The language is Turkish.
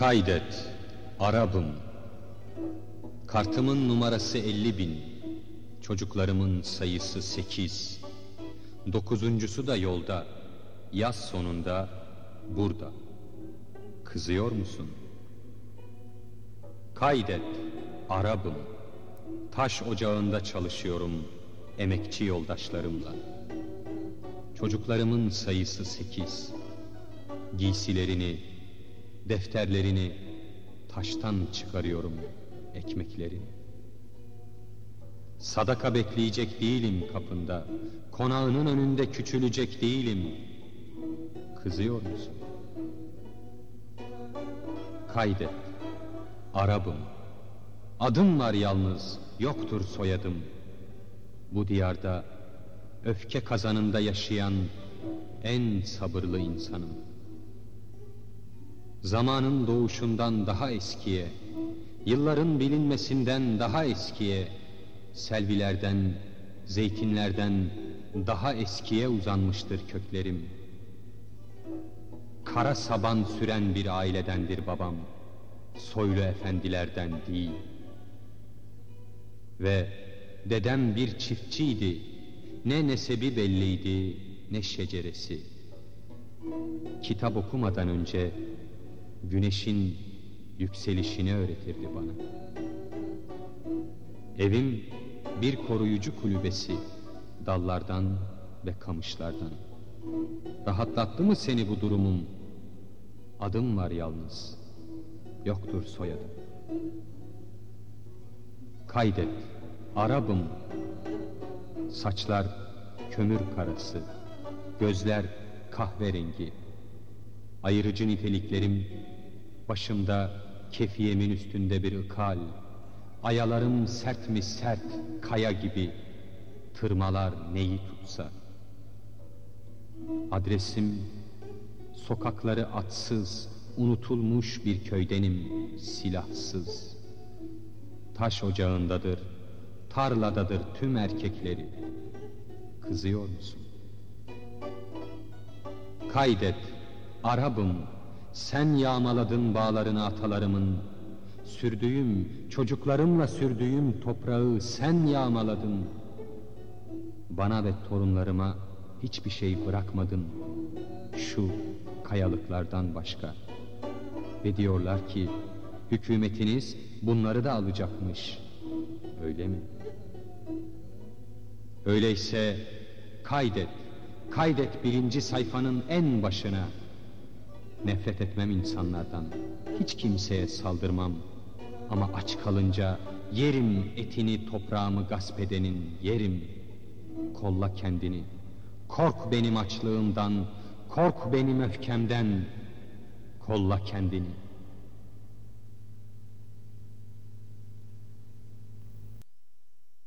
Kaydet, Arabım. Kartımın numarası 50 bin. Çocuklarımın sayısı 8. Dokuzuncusu da yolda. Yaz sonunda burada. Kızıyor musun? Kaydet, Arabım. Taş ocağında çalışıyorum emekçi yoldaşlarımla. Çocuklarımın sayısı sekiz. Giysilerini, defterlerini taştan çıkarıyorum ekmeklerini. Sadaka bekleyecek değilim kapında, konağının önünde küçülecek değilim. Kızıyor musun? Kaydet, Arabım. Adım var yalnız, yoktur soyadım. Bu diyarda öfke kazanında yaşayan en sabırlı insanım. Zamanın doğuşundan daha eskiye, yılların bilinmesinden daha eskiye, selvilerden, zeytinlerden daha eskiye uzanmıştır köklerim. Kara saban süren bir ailedendir babam, soylu efendilerden değil. Ve dedem bir çiftçiydi, ne nesebi belliydi, ne şeceresi. Kitap okumadan önce güneşin yükselişini öğretirdi bana. Evim bir koruyucu kulübesi, dallardan ve kamışlardan. Rahatlattı mı seni bu durumum? Adım var yalnız, yoktur soyadım. Kaydet, Arabım. Saçlar kömür karası, gözler kahverengi. Ayırıcı niteliklerim Başımda kefiyemin üstünde bir ıkal Ayalarım sert mi sert kaya gibi Tırmalar neyi tutsa. Adresim Sokakları atsız Unutulmuş bir köydenim silahsız. Taş ocağındadır Tarladadır tüm erkekleri. Kızıyor musun? Kaydet Arabım sen yağmaladın bağlarını atalarımın. Sürdüğüm çocuklarımla sürdüğüm toprağı sen yağmaladın. Bana ve torunlarıma hiçbir şey bırakmadın. Şu kayalıklardan başka. Ve diyorlar ki hükümetiniz bunları da alacakmış. Öyle mi? Öyleyse kaydet Kaydet birinci sayfanın en başına Nefret etmem insanlardan. Hiç kimseye saldırmam. Ama aç kalınca Yerim etini toprağımı gasp edenin Yerim. Kolla kendini. Kork benim açlığımdan Kork benim öfkemden. Kolla kendini